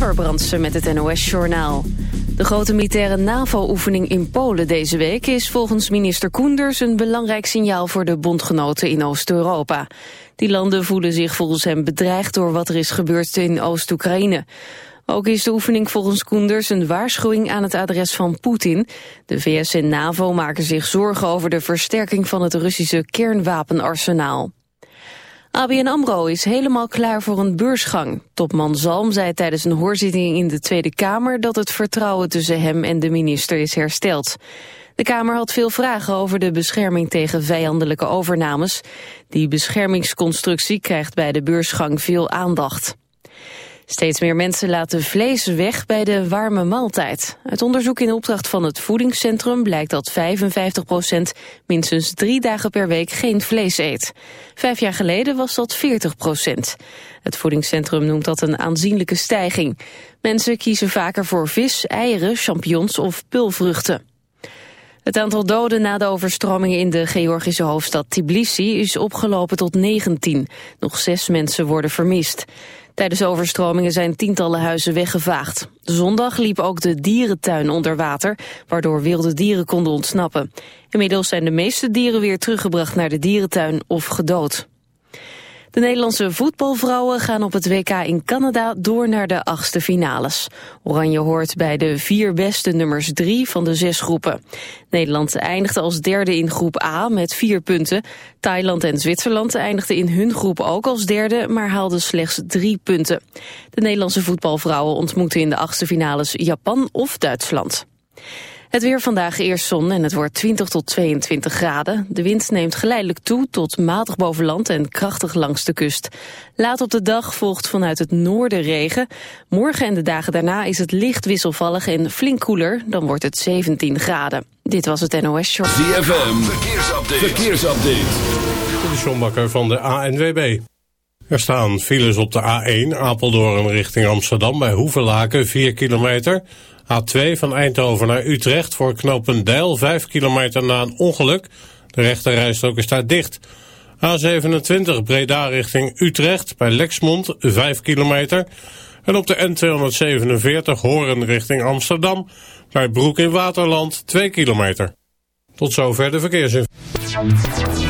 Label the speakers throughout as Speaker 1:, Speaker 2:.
Speaker 1: Amber Brandsen met het NOS-journaal. De grote militaire NAVO-oefening in Polen deze week... is volgens minister Koenders een belangrijk signaal voor de bondgenoten in Oost-Europa. Die landen voelen zich volgens hem bedreigd door wat er is gebeurd in Oost-Oekraïne. Ook is de oefening volgens Koenders een waarschuwing aan het adres van Poetin. De VS en NAVO maken zich zorgen over de versterking van het Russische kernwapenarsenaal. ABN AMRO is helemaal klaar voor een beursgang. Topman Zalm zei tijdens een hoorzitting in de Tweede Kamer... dat het vertrouwen tussen hem en de minister is hersteld. De Kamer had veel vragen over de bescherming tegen vijandelijke overnames. Die beschermingsconstructie krijgt bij de beursgang veel aandacht. Steeds meer mensen laten vlees weg bij de warme maaltijd. Uit onderzoek in opdracht van het voedingscentrum blijkt dat 55% minstens drie dagen per week geen vlees eet. Vijf jaar geleden was dat 40% Het voedingscentrum noemt dat een aanzienlijke stijging. Mensen kiezen vaker voor vis, eieren, champignons of pulvruchten. Het aantal doden na de overstromingen in de Georgische hoofdstad Tbilisi is opgelopen tot 19. Nog zes mensen worden vermist. Tijdens overstromingen zijn tientallen huizen weggevaagd. Zondag liep ook de dierentuin onder water, waardoor wilde dieren konden ontsnappen. Inmiddels zijn de meeste dieren weer teruggebracht naar de dierentuin of gedood. De Nederlandse voetbalvrouwen gaan op het WK in Canada door naar de achtste finales. Oranje hoort bij de vier beste nummers drie van de zes groepen. Nederland eindigde als derde in groep A met vier punten. Thailand en Zwitserland eindigden in hun groep ook als derde, maar haalden slechts drie punten. De Nederlandse voetbalvrouwen ontmoeten in de achtste finales Japan of Duitsland. Het weer vandaag eerst zon en het wordt 20 tot 22 graden. De wind neemt geleidelijk toe tot matig boven land en krachtig langs de kust. Laat op de dag volgt vanuit het noorden regen. Morgen en de dagen daarna is het licht wisselvallig en flink koeler. Dan wordt het 17 graden. Dit was het NOS Short.
Speaker 2: ZFM, verkeersupdate. verkeersupdate.
Speaker 3: De Sjombakker van de ANWB. Er staan files op de A1 Apeldoorn richting Amsterdam bij Hoevelaken 4 kilometer... A2 van Eindhoven naar Utrecht voor Knopendijl 5 kilometer na een ongeluk. De rechterrijstrook is daar dicht. A27 Breda richting Utrecht bij Lexmond 5 kilometer. En op de N247 Horen richting Amsterdam bij Broek in Waterland 2 kilometer. Tot zover de verkeersinformatie.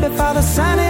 Speaker 2: Before the sun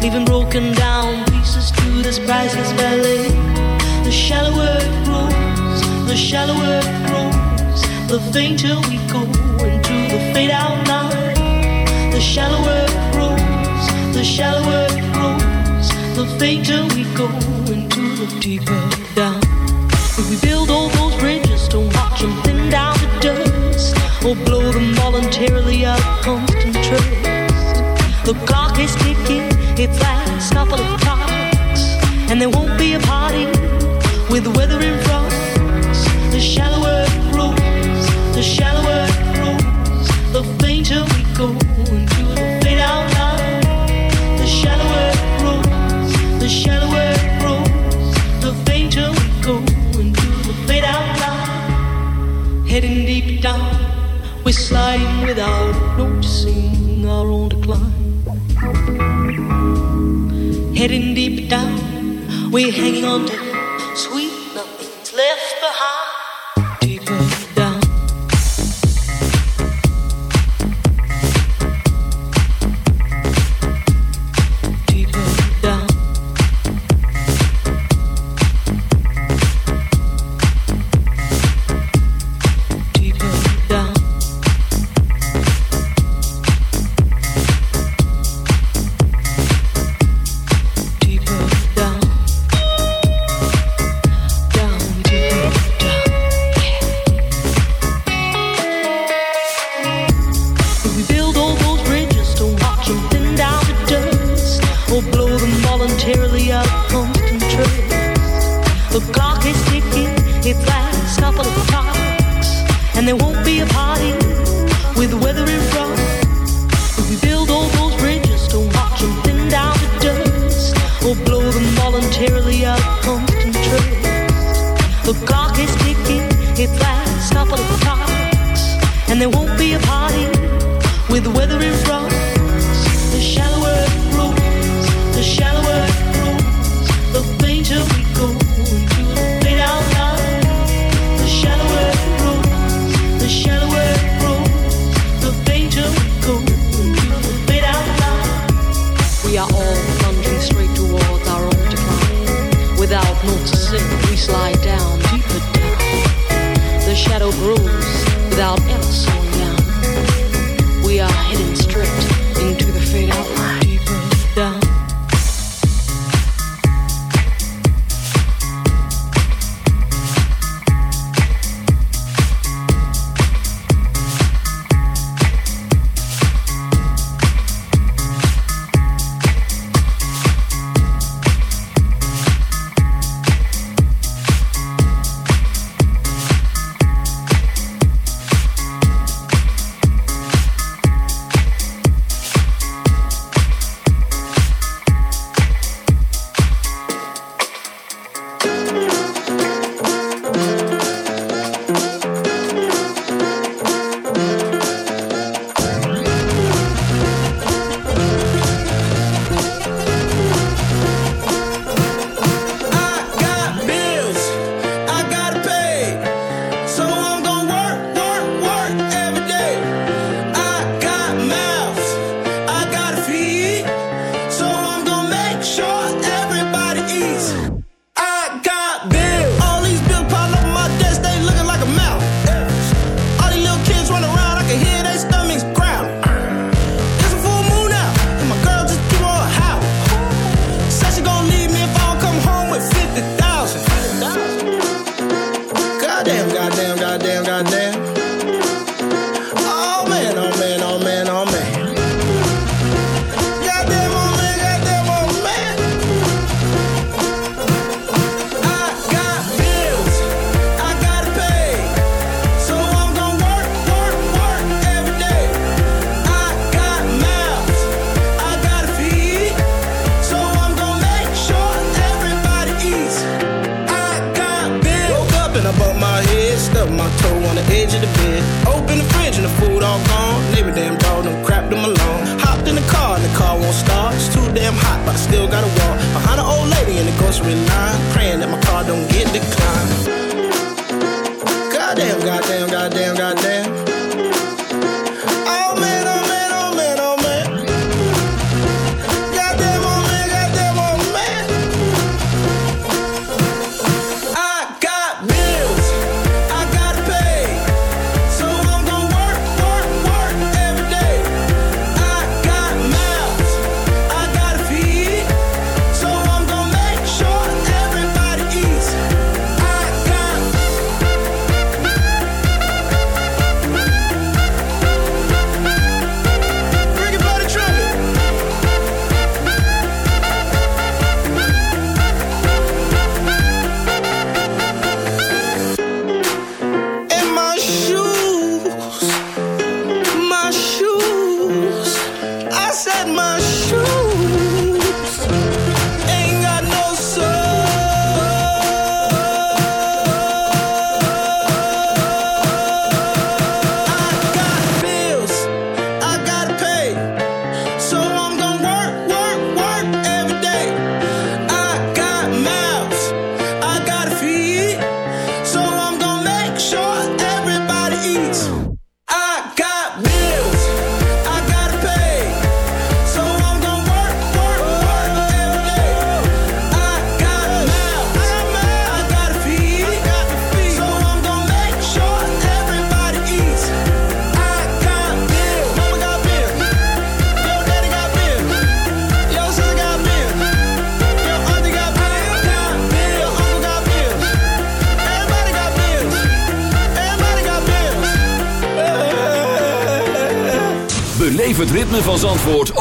Speaker 4: leaving broken down pieces to this priceless ballet. The shallower it grows, the shallower it grows, the fainter we go into the fade out line. The shallower it grows, the shallower it grows, the fainter we go into the deeper down. If we build all those bridges, don't watch them thin down to dust, or blow them voluntarily out of constant trust. The clock is ticking, its last couple of clocks, and there won't be a party with the weather in front. The shallower it grows, the shallower it grows, the fainter we go into the fade out line. The shallower it grows, the shallower it grows, the fainter we go into the fade out line. Heading deep down, we're sliding without noticing our own Heading deep down, we're hanging on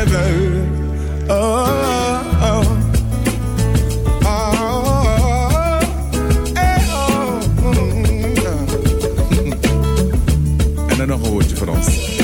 Speaker 5: Eiffel. Oh, oh. En nog een woordje voor ons.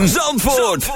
Speaker 6: ZFM Zandvoort.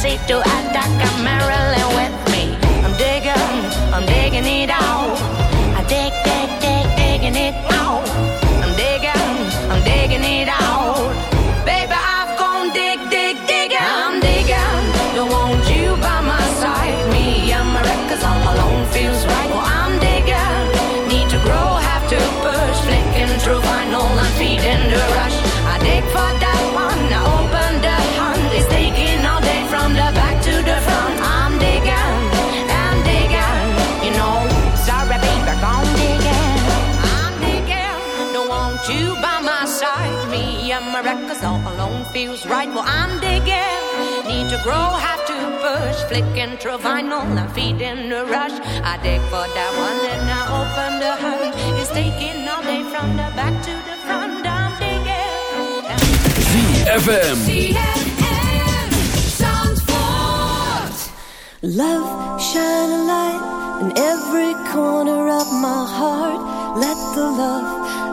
Speaker 7: Tuxedo, Attica, Maryland, with you by my side. Me and my records all alone feels right. Well, I'm digging. Need to grow, have to push. Flicking through vinyl, I'm feeding the rush. I dig for that one, then I open the hunt. It's taking all day from the back to the front. I'm digging.
Speaker 6: ZFM.
Speaker 8: Love, shine a light in every corner of my heart. Let the love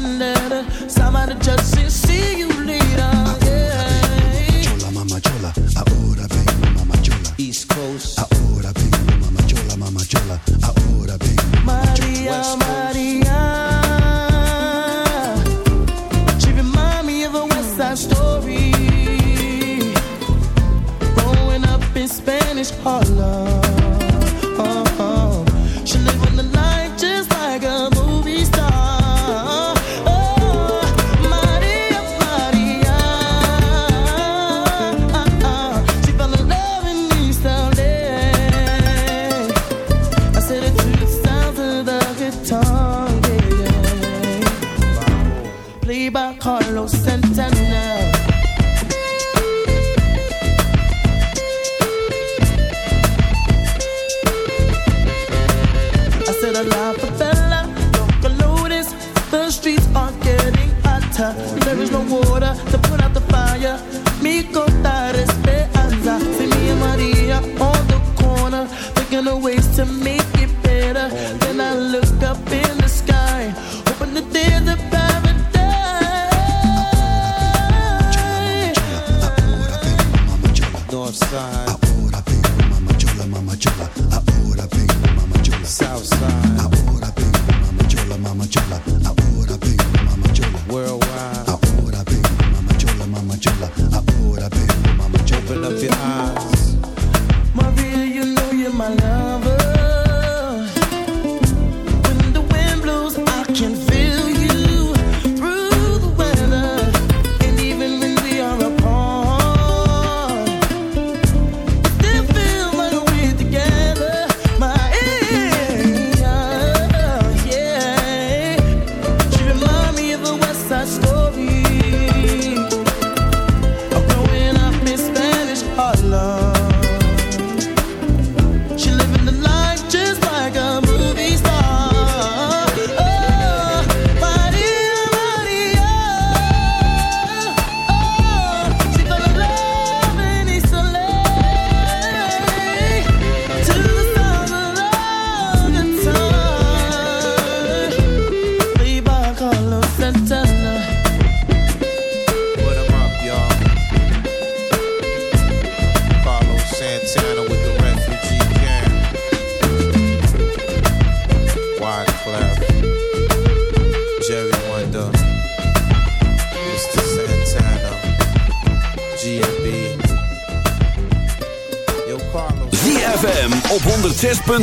Speaker 9: surrender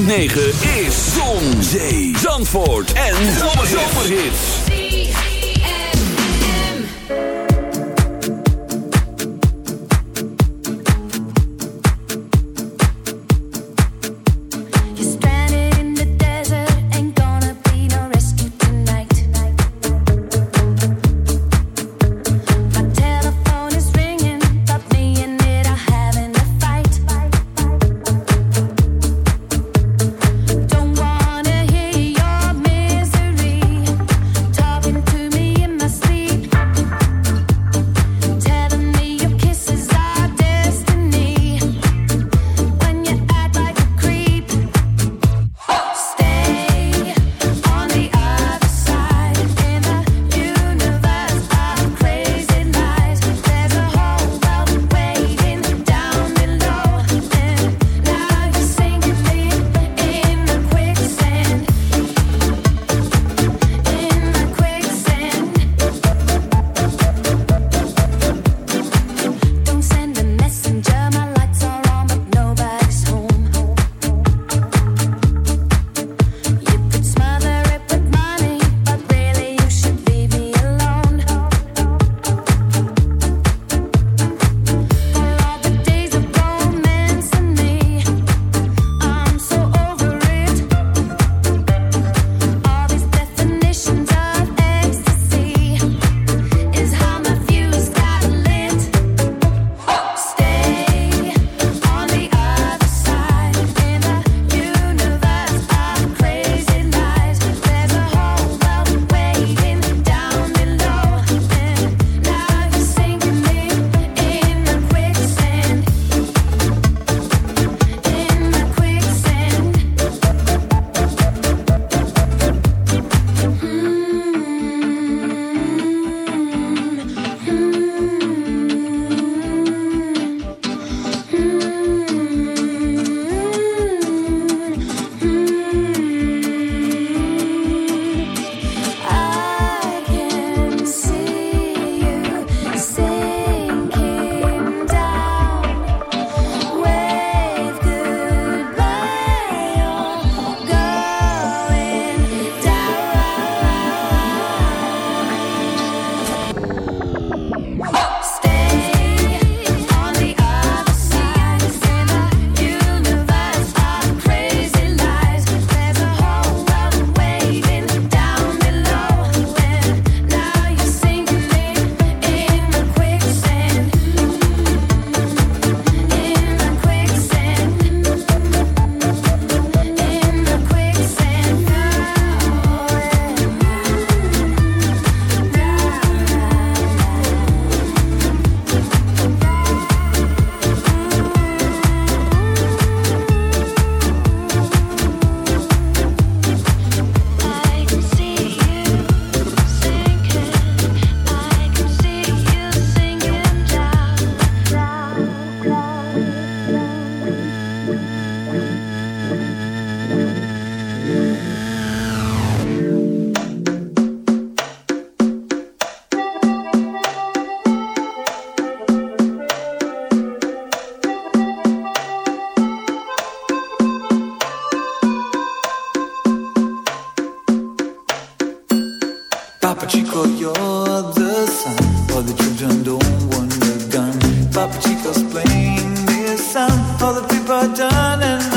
Speaker 9: 106.9
Speaker 10: Papa Chico, you're the sun. All the children don't want the gun. Papa Chico's playing this sound. All the people are done and